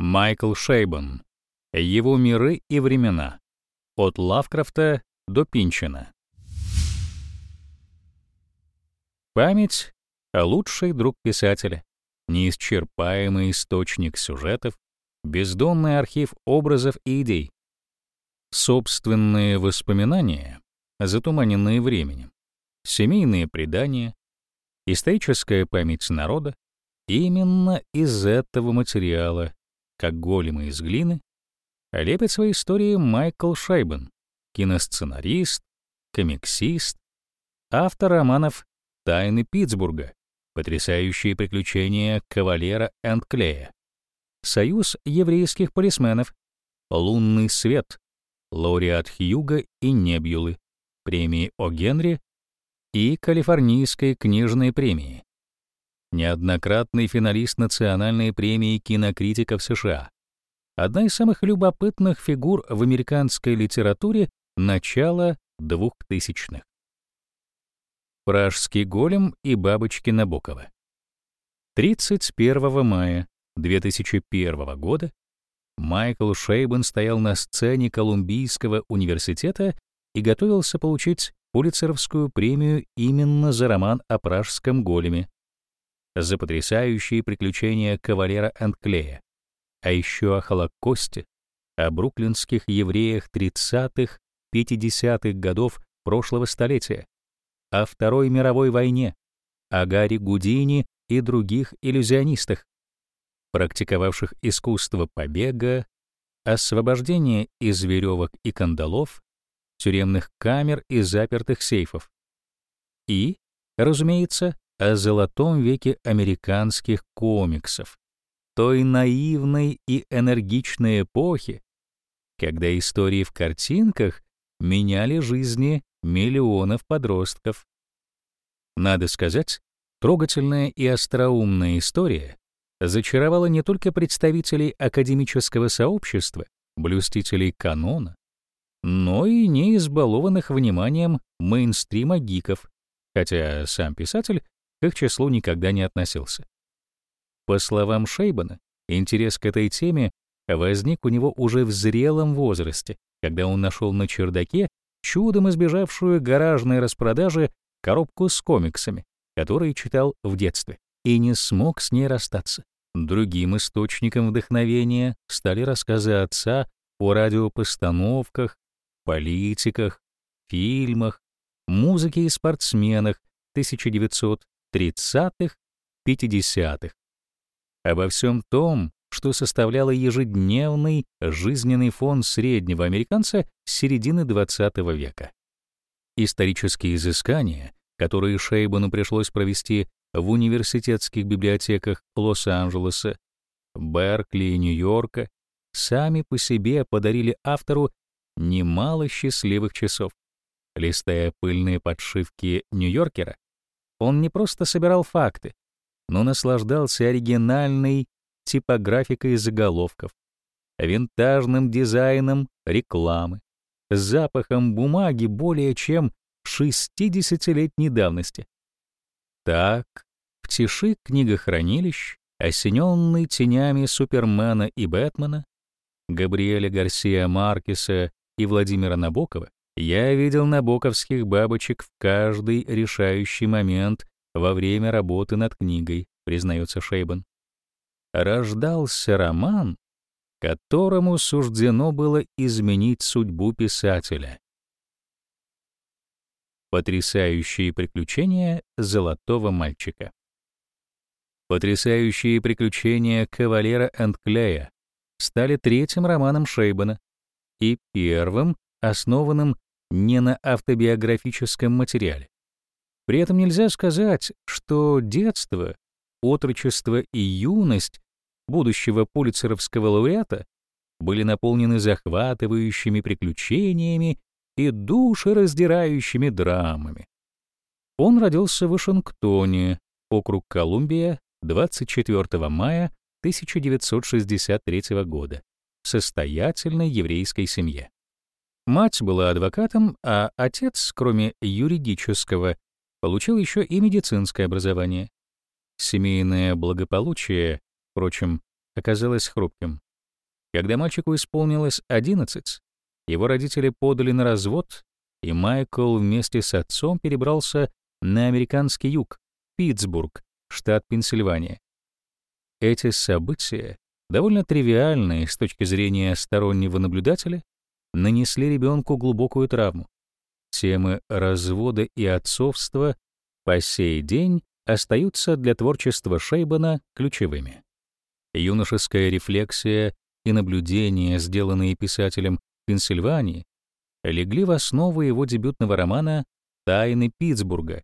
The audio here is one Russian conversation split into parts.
Майкл Шейбан. Его миры и времена. От Лавкрафта до Пинчина. Память — лучший друг писателя, неисчерпаемый источник сюжетов, бездонный архив образов и идей. Собственные воспоминания, затуманенные временем, семейные предания, историческая память народа — именно из этого материала, как големы из глины, лепит свои истории Майкл Шайбен, киносценарист, комиксист, автор романов «Тайны Питтсбурга», «Потрясающие приключения кавалера энд Клея», «Союз еврейских полисменов», «Лунный свет», лауреат Хьюга и Небьюлы, премии О. Генри и Калифорнийской книжной премии. Неоднократный финалист Национальной премии кинокритиков США, одна из самых любопытных фигур в американской литературе начала двухтысячных. Пражский голем и бабочки Набокова. 31 мая 2001 года Майкл Шейбен стоял на сцене Колумбийского университета и готовился получить Пулитцеровскую премию именно за роман о пражском големе, за потрясающие приключения кавалера Энклея, а еще о Холокосте, о бруклинских евреях 30-х, 50-х годов прошлого столетия, о Второй мировой войне, о Гарри Гудини и других иллюзионистах, практиковавших искусство побега, освобождения из веревок и кандалов, тюремных камер и запертых сейфов. И, разумеется, о золотом веке американских комиксов, той наивной и энергичной эпохи, когда истории в картинках меняли жизни миллионов подростков. Надо сказать, трогательная и остроумная история зачаровала не только представителей академического сообщества, блюстителей канона, но и не избалованных вниманием мейнстрима гиков, хотя сам писатель к их числу никогда не относился. По словам Шейбана, интерес к этой теме возник у него уже в зрелом возрасте, когда он нашел на чердаке чудом избежавшую гаражной распродажи коробку с комиксами, которые читал в детстве, и не смог с ней расстаться. Другим источником вдохновения стали рассказы отца о радиопостановках, политиках, фильмах, музыке и спортсменах 1930-х, 50-х, обо всем том, что составляло ежедневный жизненный фон среднего американца с середины XX века. Исторические изыскания, которые Шейбану пришлось провести в университетских библиотеках Лос-Анджелеса, Беркли и Нью-Йорка, сами по себе подарили автору немало счастливых часов. Листая пыльные подшивки Нью-Йоркера, он не просто собирал факты, но наслаждался оригинальной типографикой заголовков, винтажным дизайном рекламы, запахом бумаги более чем 60-летней давности. Так, в тиши книгохранилищ, осененный тенями Супермена и Бэтмена, Габриэля Гарсия Маркеса и Владимира Набокова, я видел набоковских бабочек в каждый решающий момент во время работы над книгой, признается Шейбан. Рождался роман, которому суждено было изменить судьбу писателя. Потрясающие приключения золотого мальчика. Потрясающие приключения кавалера энд Клея стали третьим романом Шейбана и первым, основанным не на автобиографическом материале. При этом нельзя сказать, что детство, отрочество и юность будущего пулицеровского лауреата были наполнены захватывающими приключениями и душераздирающими драмами. Он родился в Вашингтоне, округ Колумбия, 24 мая 1963 года, в состоятельной еврейской семье. Мать была адвокатом, а отец, кроме юридического, получил еще и медицинское образование. Семейное благополучие, впрочем, оказалось хрупким. Когда мальчику исполнилось 11, его родители подали на развод, и Майкл вместе с отцом перебрался на американский юг, Питтсбург, штат Пенсильвания. Эти события, довольно тривиальные с точки зрения стороннего наблюдателя, нанесли ребенку глубокую травму. Темы развода и отцовства по сей день остаются для творчества Шейбана ключевыми. Юношеская рефлексия и наблюдения, сделанные писателем в Пенсильвании, легли в основу его дебютного романа «Тайны Питтсбурга»,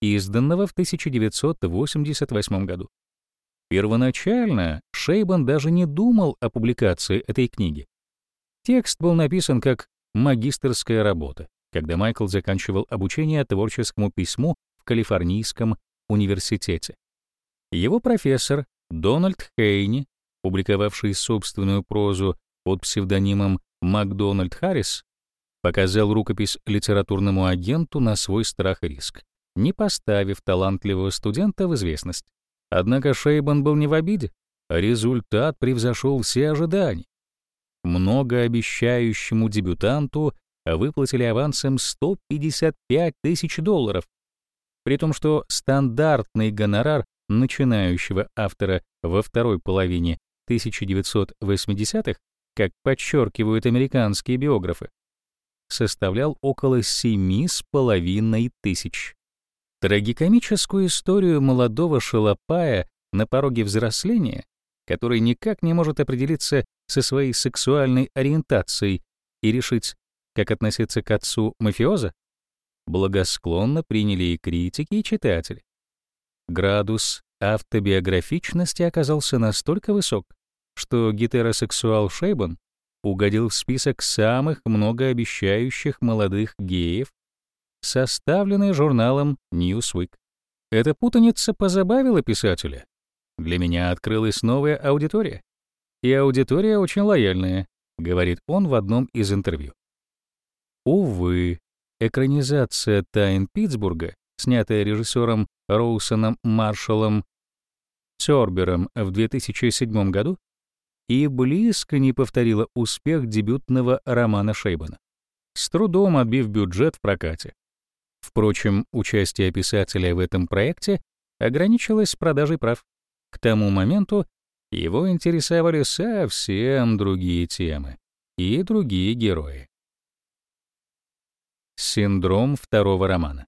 изданного в 1988 году. Первоначально Шейбан даже не думал о публикации этой книги. Текст был написан как магистерская работа, когда Майкл заканчивал обучение творческому письму в Калифорнийском университете. Его профессор Дональд Хейни, публиковавший собственную прозу под псевдонимом Макдональд Харрис, показал рукопись литературному агенту на свой страх и риск, не поставив талантливого студента в известность. Однако Шейбан был не в обиде. Результат превзошел все ожидания. Многообещающему дебютанту выплатили авансом 155 тысяч долларов, при том, что стандартный гонорар начинающего автора во второй половине 1980-х, как подчеркивают американские биографы, составлял около семи с половиной тысяч. Трагикомическую историю молодого шалопая на пороге взросления, который никак не может определиться со своей сексуальной ориентацией и решить, как относиться к отцу мафиоза, благосклонно приняли и критики, и читатели. Градус автобиографичности оказался настолько высок, что гетеросексуал Шейбан угодил в список самых многообещающих молодых геев, составленный журналом Newsweek. Эта путаница позабавила писателя. Для меня открылась новая аудитория. И аудитория очень лояльная, говорит он в одном из интервью. Увы, экранизация «Тайн Питтсбурга», снятая режиссером Роусоном Маршалом Цербером в 2007 году, и близко не повторила успех дебютного романа Шейбана, с трудом отбив бюджет в прокате. Впрочем, участие писателя в этом проекте ограничилось продажей прав. К тому моменту его интересовали совсем другие темы и другие герои. Синдром второго романа.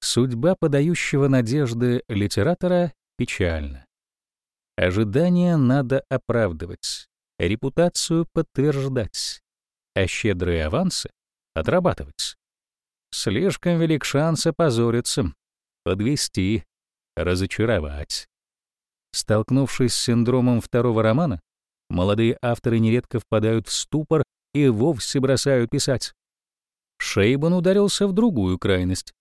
Судьба подающего надежды литератора печальна. Ожидания надо оправдывать, репутацию подтверждать, а щедрые авансы отрабатывать. Слишком велик шанс опозориться, подвести, разочаровать. Столкнувшись с синдромом второго романа, молодые авторы нередко впадают в ступор и вовсе бросают писать. Шейбан ударился в другую крайность.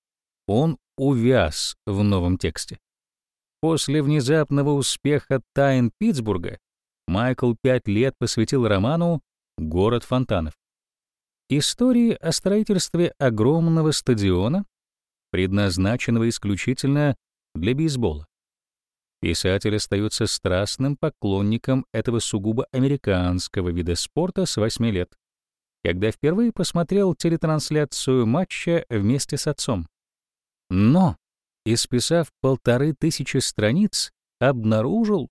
Он увяз в новом тексте. После внезапного успеха «Тайн Питтсбурга» Майкл пять лет посвятил роману «Город фонтанов». Истории о строительстве огромного стадиона, предназначенного исключительно для бейсбола. Писатель остается страстным поклонником этого сугубо американского вида спорта с 8 лет когда впервые посмотрел телетрансляцию матча вместе с отцом. Но, исписав полторы тысячи страниц, обнаружил,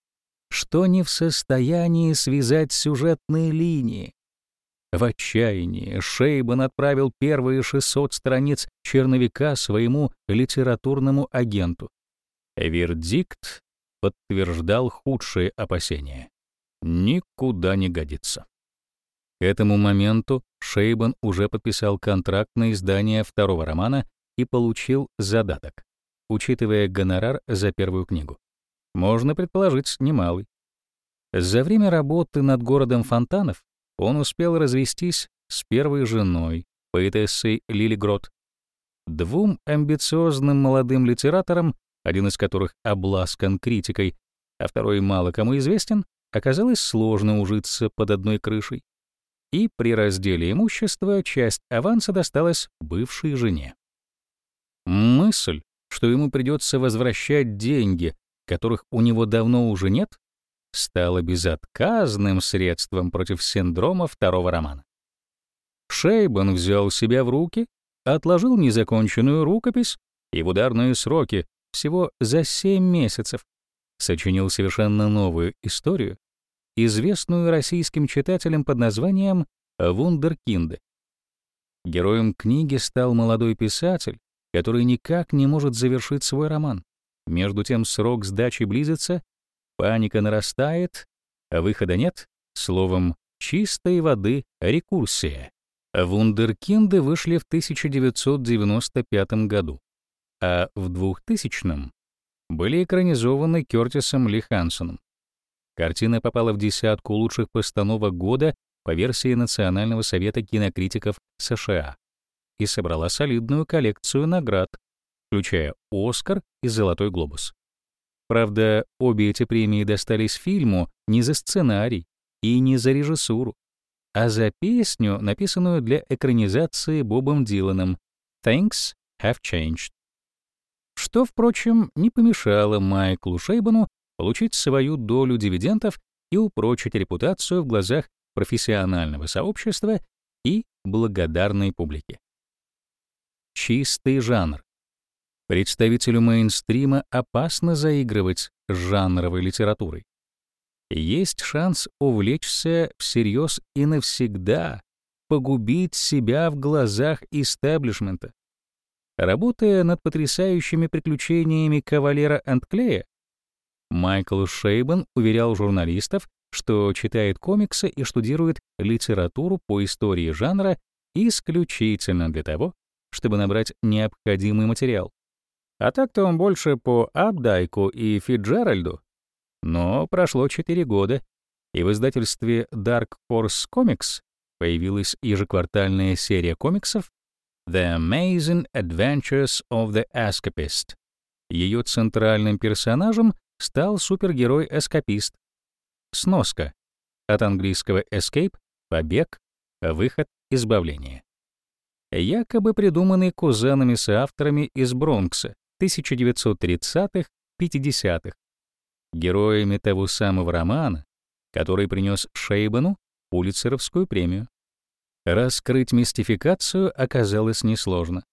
что не в состоянии связать сюжетные линии. В отчаянии Шейбан отправил первые 600 страниц черновика своему литературному агенту. Вердикт подтверждал худшие опасения. Никуда не годится. К этому моменту Шейбан уже подписал контракт на издание второго романа и получил задаток, учитывая гонорар за первую книгу. Можно предположить, немалый. За время работы над городом фонтанов он успел развестись с первой женой, поэтессой Лили Грот, двум амбициозным молодым литераторам, один из которых обласкан критикой, а второй мало кому известен, оказалось сложно ужиться под одной крышей и при разделе имущества часть аванса досталась бывшей жене. Мысль, что ему придется возвращать деньги, которых у него давно уже нет, стало безотказным средством против синдрома второго романа. Шейбан взял себя в руки, отложил незаконченную рукопись и в ударные сроки, всего за семь месяцев, сочинил совершенно новую историю, известную российским читателям под названием «Вундеркинды». Героем книги стал молодой писатель, который никак не может завершить свой роман. Между тем срок сдачи близится, паника нарастает, а выхода нет, словом, чистой воды рекурсия. Вундеркинды вышли в 1995 году, а в 2000 были экранизованы Кертисом Ли Хансоном. Картина попала в десятку лучших постановок года по версии Национального совета кинокритиков США и собрала солидную коллекцию наград, включая «Оскар» и «Золотой глобус». Правда, обе эти премии достались фильму не за сценарий и не за режиссуру, а за песню, написанную для экранизации Бобом Диланом «Things Have Changed», что, впрочем, не помешало Майклу Шейбану получить свою долю дивидендов и упрочить репутацию в глазах профессионального сообщества и благодарной публики. Чистый жанр. Представителю мейнстрима опасно заигрывать с жанровой литературой. Есть шанс увлечься всерьез и навсегда погубить себя в глазах истеблишмента. Работая над потрясающими приключениями кавалера Антклея, Майкл Шейбан уверял журналистов, что читает комиксы и штудирует литературу по истории жанра исключительно для того, чтобы набрать необходимый материал. А так-то он больше по Абдайку и Фиджеральду. Но прошло 4 года, и в издательстве Dark Horse Comics появилась ежеквартальная серия комиксов The Amazing Adventures of the Escapist. Ее центральным персонажем стал супергерой-эскапист. Сноска. От английского escape — побег, выход, избавление. Якобы придуманный кузенами-соавторами из Бронкса 1930-х, 50-х. Героями того самого романа, который принес Шейбану Пулитцеровскую премию. Раскрыть мистификацию оказалось несложно.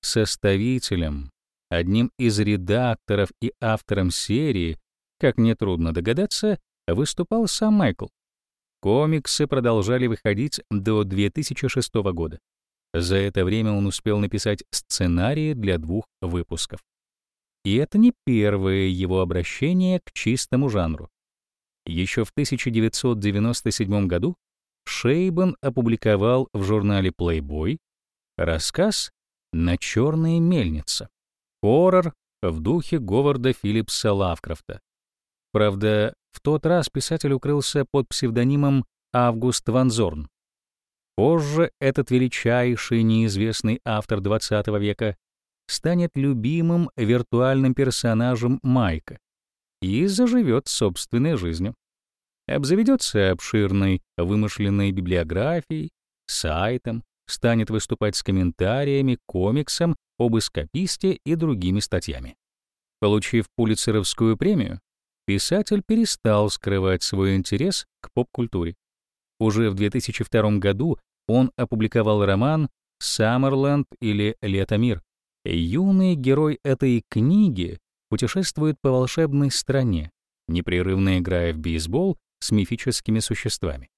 Составителем Одним из редакторов и автором серии, как нетрудно догадаться, выступал сам Майкл. Комиксы продолжали выходить до 2006 года. За это время он успел написать сценарии для двух выпусков. И это не первое его обращение к чистому жанру. Еще в 1997 году Шейбан опубликовал в журнале Playboy рассказ «На черная мельница», Хоррор в духе Говарда Филлипса Лавкрафта. Правда, в тот раз писатель укрылся под псевдонимом Август Ван Зорн. Позже этот величайший неизвестный автор XX века станет любимым виртуальным персонажем Майка и заживет собственной жизнью. Обзаведется обширной вымышленной библиографией, сайтом, станет выступать с комментариями, комиксом об эскаписте и другими статьями. Получив Пулитцеровскую премию, писатель перестал скрывать свой интерес к поп-культуре. Уже в 2002 году он опубликовал роман «Саммерленд» или «Лето мир». Юный герой этой книги путешествует по волшебной стране, непрерывно играя в бейсбол с мифическими существами.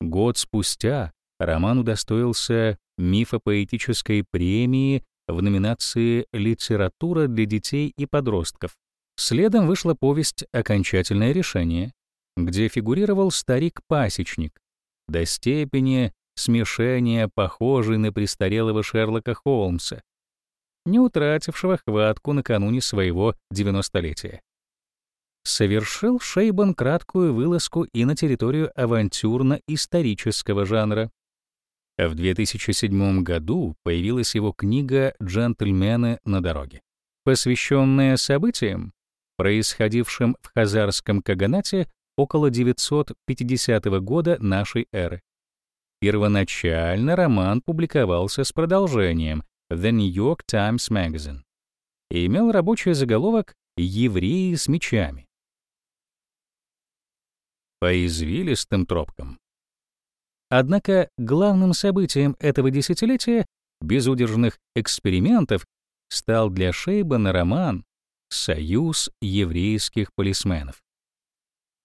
Год спустя роман удостоился мифопоэтической премии в номинации «Литература для детей и подростков». Следом вышла повесть «Окончательное решение», где фигурировал старик-пасечник, до степени смешения, похожий на престарелого Шерлока Холмса, не утратившего хватку накануне своего девяностолетия. Совершил Шейбан краткую вылазку и на территорию авантюрно-исторического жанра. В 2007 году появилась его книга «Джентльмены на дороге», посвященная событиям, происходившим в Хазарском Каганате около 950 года нашей эры. Первоначально роман публиковался с продолжением The New York Times Magazine и имел рабочий заголовок «Евреи с мечами». По извилистым тропкам. Однако главным событием этого десятилетия безудержных экспериментов стал для Шейбана роман «Союз еврейских полисменов»,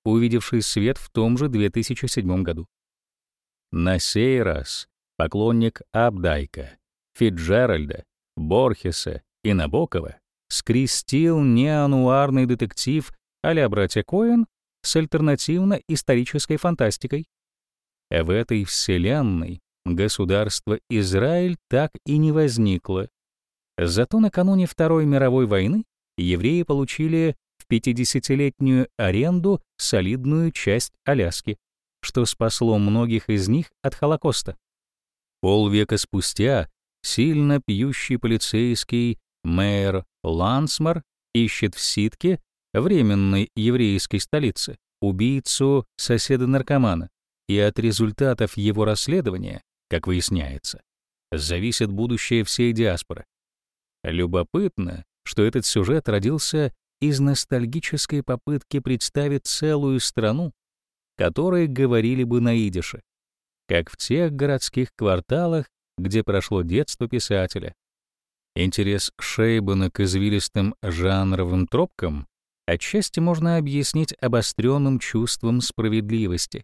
увидевший свет в том же 2007 году. На сей раз поклонник Абдайка, Фитджеральда, Борхеса и Набокова скрестил неануарный детектив а-ля «Братья Коэн» с альтернативно-исторической фантастикой. В этой вселенной государство Израиль так и не возникло. Зато накануне Второй мировой войны евреи получили в 50-летнюю аренду солидную часть Аляски, что спасло многих из них от Холокоста. Полвека спустя сильно пьющий полицейский мэр Лансмар ищет в Ситке, временной еврейской столице, убийцу соседа-наркомана, и от результатов его расследования, как выясняется, зависит будущее всей диаспоры. Любопытно, что этот сюжет родился из ностальгической попытки представить целую страну, которой говорили бы на идише, как в тех городских кварталах, где прошло детство писателя. Интерес Шейбана к извилистым жанровым тропкам отчасти можно объяснить обостренным чувством справедливости.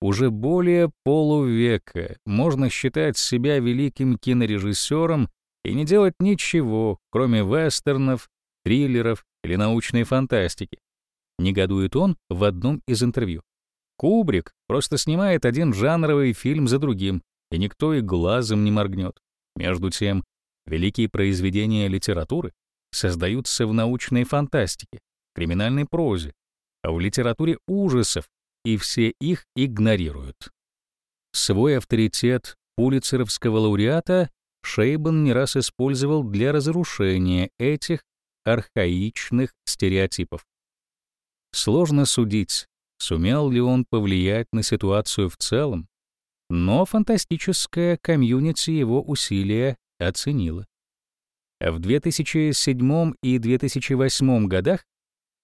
Уже более полувека можно считать себя великим кинорежиссером и не делать ничего, кроме вестернов, триллеров или научной фантастики. Негодует он в одном из интервью. Кубрик просто снимает один жанровый фильм за другим, и никто и глазом не моргнет. Между тем, великие произведения литературы создаются в научной фантастике, криминальной прозе, а в литературе ужасов, и все их игнорируют. Свой авторитет пулицеровского лауреата Шейбан не раз использовал для разрушения этих архаичных стереотипов. Сложно судить, сумел ли он повлиять на ситуацию в целом, но фантастическая комьюнити его усилия оценила. В 2007 и 2008 годах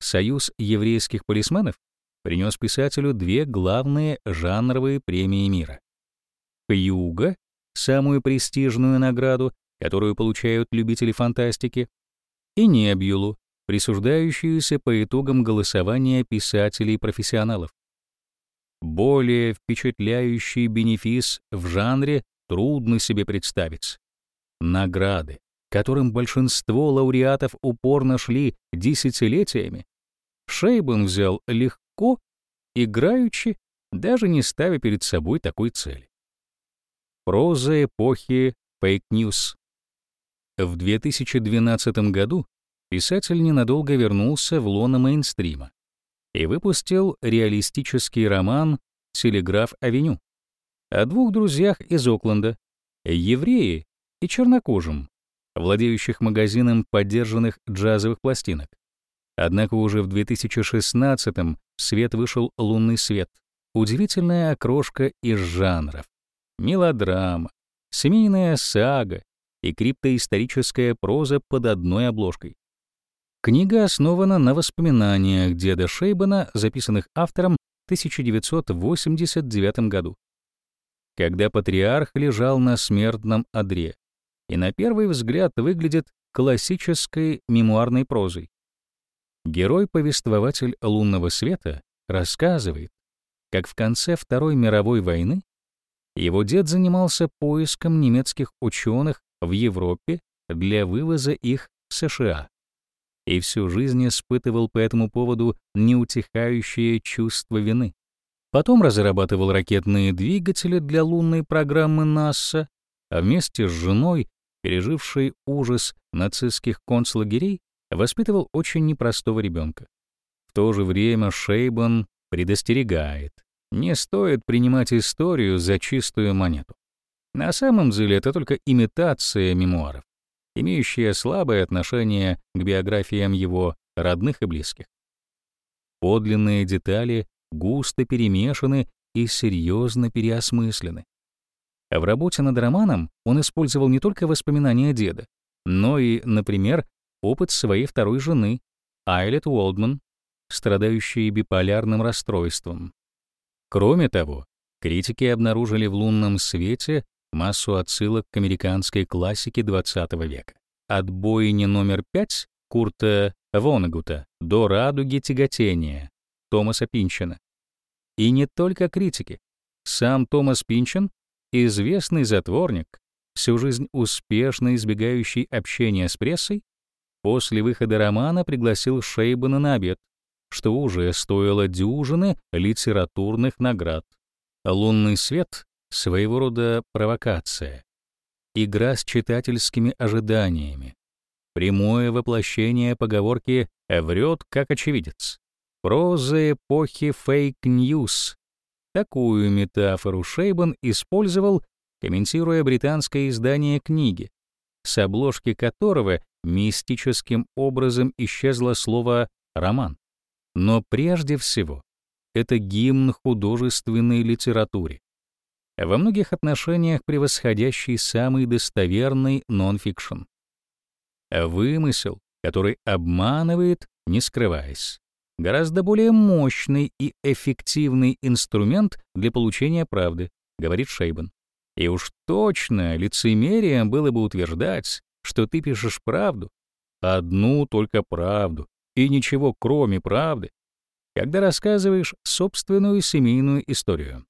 Союз еврейских полисменов принес писателю две главные жанровые премии мира. Хьюга самую престижную награду, которую получают любители фантастики, и Небюлу, присуждающуюся по итогам голосования писателей-профессионалов. Более впечатляющий бенефис в жанре трудно себе представить. Награды, которым большинство лауреатов упорно шли десятилетиями, Шейбан взял легко, играючи, даже не ставя перед собой такой цели. Проза эпохи фейк-ньюс. В 2012 году писатель ненадолго вернулся в лоно мейнстрима и выпустил реалистический роман «Телеграф-авеню» о двух друзьях из Окленда, евреи и чернокожим, владеющих магазином поддержанных джазовых пластинок. Однако уже в 2016-м в свет вышел «Лунный свет», удивительная окрошка из жанров, мелодрама, семейная сага и криптоисторическая проза под одной обложкой. Книга основана на воспоминаниях деда Шейбана, записанных автором в 1989 году, когда патриарх лежал на смертном одре и на первый взгляд выглядит классической мемуарной прозой. Герой-повествователь «Лунного света» рассказывает, как в конце Второй мировой войны его дед занимался поиском немецких ученых в Европе для вывоза их в США и всю жизнь испытывал по этому поводу неутихающее чувство вины. Потом разрабатывал ракетные двигатели для лунной программы НАСА, а вместе с женой, пережившей ужас нацистских концлагерей, воспитывал очень непростого ребенка. В то же время Шейбан предостерегает, не стоит принимать историю за чистую монету. На самом деле это только имитация мемуаров, имеющая слабое отношение к биографиям его родных и близких. Подлинные детали густо перемешаны и серьезно переосмыслены. В работе над романом он использовал не только воспоминания деда, но и, например, опыт своей второй жены, Айлет Уолдман, страдающие биполярным расстройством. Кроме того, критики обнаружили в лунном свете массу отсылок к американской классике XX века. От бойни номер 5 Курта Вонегута до радуги тяготения Томаса Пинчина. И не только критики. Сам Томас Пинчен, известный затворник, всю жизнь успешно избегающий общения с прессой, после выхода романа пригласил Шейбана на обед, что уже стоило дюжины литературных наград. «Лунный свет» — своего рода провокация, игра с читательскими ожиданиями, прямое воплощение поговорки «врет как очевидец», проза эпохи фейк-ньюс. Такую метафору Шейбан использовал, комментируя британское издание книги, с обложки которого мистическим образом исчезло слово «роман». Но прежде всего, это гимн художественной литературе, во многих отношениях превосходящий самый достоверный нон-фикшн. Вымысел, который обманывает, не скрываясь. Гораздо более мощный и эффективный инструмент для получения правды, говорит Шейбан. И уж точно лицемерием было бы утверждать, что ты пишешь правду, одну только правду, и ничего кроме правды, когда рассказываешь собственную семейную историю.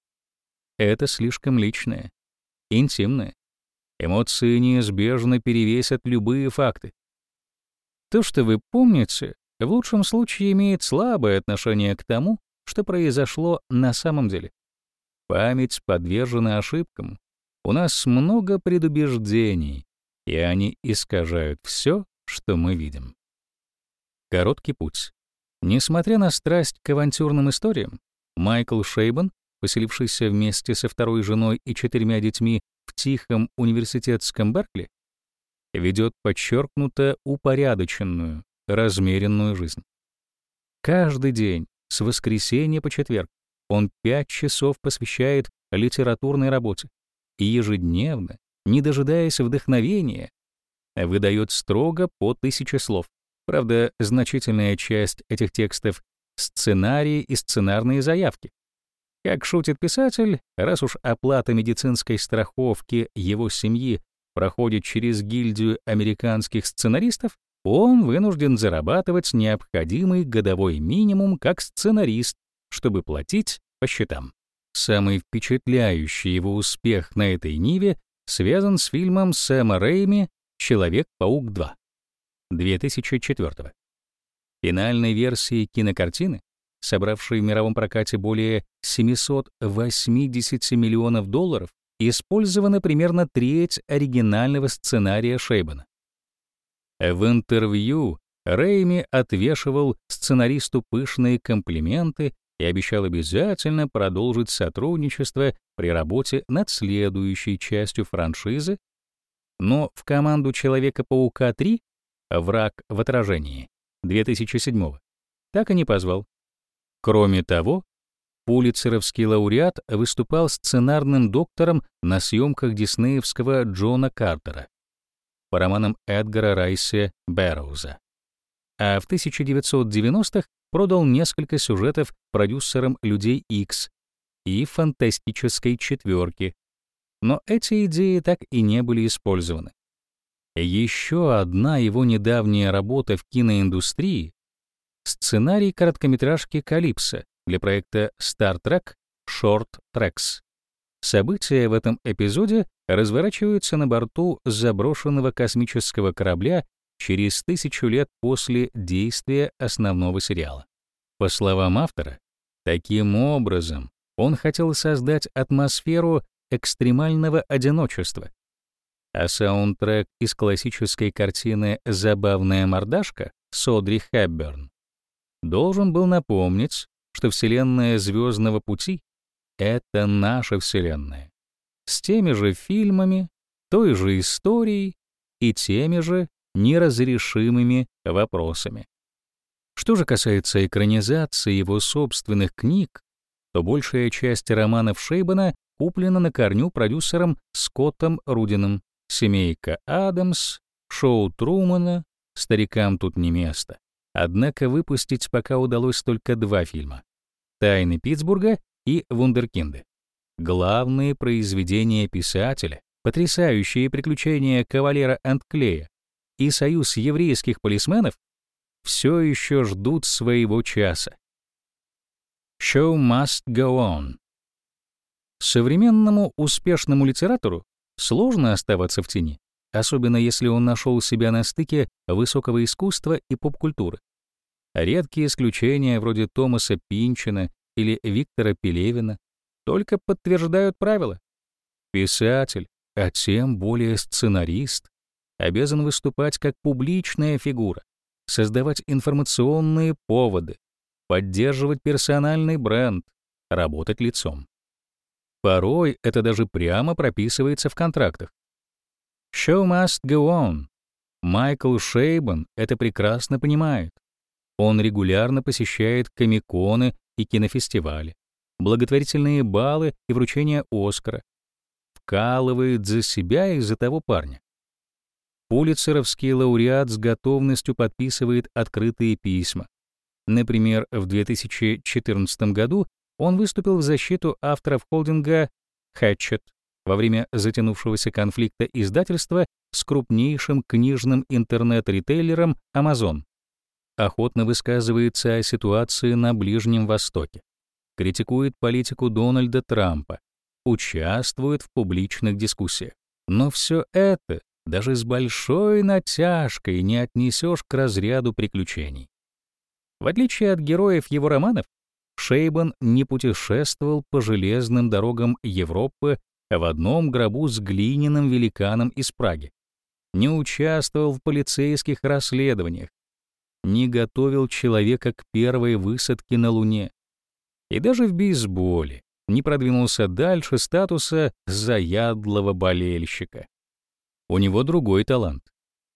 Это слишком личное, интимное. Эмоции неизбежно перевесят любые факты. То, что вы помните, в лучшем случае имеет слабое отношение к тому, что произошло на самом деле. Память подвержена ошибкам. У нас много предубеждений, и они искажают все, что мы видим. Короткий путь. Несмотря на страсть к авантюрным историям, Майкл Шейбан, поселившийся вместе со второй женой и четырьмя детьми в тихом университетском Беркли, ведет подчеркнуто упорядоченную, размеренную жизнь. Каждый день, с воскресенья по четверг, он пять часов посвящает литературной работе и ежедневно, не дожидаясь вдохновения, выдает строго по тысяче слов. Правда, значительная часть этих текстов — сценарии и сценарные заявки. Как шутит писатель, раз уж оплата медицинской страховки его семьи проходит через гильдию американских сценаристов, он вынужден зарабатывать необходимый годовой минимум как сценарист, чтобы платить по счетам. Самый впечатляющий его успех на этой ниве связан с фильмом Сэма Рэйми «Человек-паук 2» 2004 Финальной версии кинокартины, собравшей в мировом прокате более 780 миллионов долларов, использована примерно треть оригинального сценария Шейбана. В интервью Рэйми отвешивал сценаристу пышные комплименты и обещал обязательно продолжить сотрудничество при работе над следующей частью франшизы, но в команду Человека-паука 3 «Враг в отражении» 2007 так и не позвал. Кроме того, Пулитцеровский лауреат выступал сценарным доктором на съемках диснеевского Джона Картера по романам Эдгара Райсе Бэрроуза. А в 1990-х продал несколько сюжетов продюсерам «Людей X и «Фантастической четверки», но эти идеи так и не были использованы. Еще одна его недавняя работа в киноиндустрии — сценарий короткометражки «Калипсо» для проекта Star Trek Short Tracks. События в этом эпизоде разворачиваются на борту заброшенного космического корабля через тысячу лет после действия основного сериала. По словам автора, таким образом он хотел создать атмосферу экстремального одиночества. А саундтрек из классической картины «Забавная мордашка» Содри Хэбберн должен был напомнить, что Вселенная Звездного пути — это наша Вселенная. С теми же фильмами, той же историей и теми же неразрешимыми вопросами. Что же касается экранизации его собственных книг, то большая часть романов Шейбана куплена на корню продюсером Скоттом Рудином. «Семейка Адамс», «Шоу Трумана», «Старикам тут не место». Однако выпустить пока удалось только два фильма «Тайны Питтсбурга» и «Вундеркинды». Главные произведения писателя, потрясающие приключения кавалера Антклея и союз еврейских полисменов все еще ждут своего часа. Show must go on. Современному успешному литератору сложно оставаться в тени, особенно если он нашел себя на стыке высокого искусства и поп-культуры. Редкие исключения вроде Томаса Пинчина или Виктора Пелевина только подтверждают правила. Писатель, а тем более сценарист, обязан выступать как публичная фигура, создавать информационные поводы, поддерживать персональный бренд, работать лицом. Порой это даже прямо прописывается в контрактах. Show must go on. Майкл Шейбан это прекрасно понимает. Он регулярно посещает комиконы и кинофестивали, благотворительные балы и вручение Оскара. Вкалывает за себя и за того парня. Пулитцеровский лауреат с готовностью подписывает открытые письма. Например, в 2014 году он выступил в защиту авторов холдинга Hatchet во время затянувшегося конфликта издательства с крупнейшим книжным интернет-ритейлером Amazon. Охотно высказывается о ситуации на Ближнем Востоке, критикует политику Дональда Трампа, участвует в публичных дискуссиях. Но все это даже с большой натяжкой не отнесешь к разряду приключений. В отличие от героев его романов, Шейбан не путешествовал по железным дорогам Европы в одном гробу с глиняным великаном из Праги, не участвовал в полицейских расследованиях, не готовил человека к первой высадке на Луне и даже в бейсболе не продвинулся дальше статуса заядлого болельщика. У него другой талант.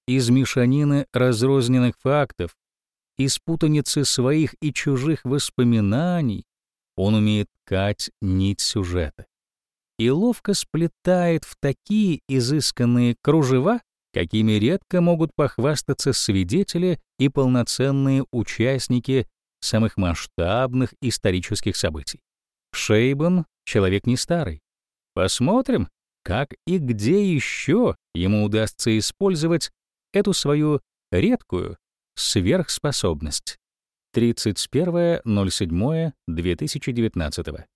Из мешанины разрозненных фактов, из путаницы своих и чужих воспоминаний он умеет ткать нить сюжета и ловко сплетает в такие изысканные кружева, какими редко могут похвастаться свидетели и полноценные участники самых масштабных исторических событий. Шейбан — человек не старый. Посмотрим, как и где еще ему удастся использовать эту свою редкую сверхспособность. 31.07.2019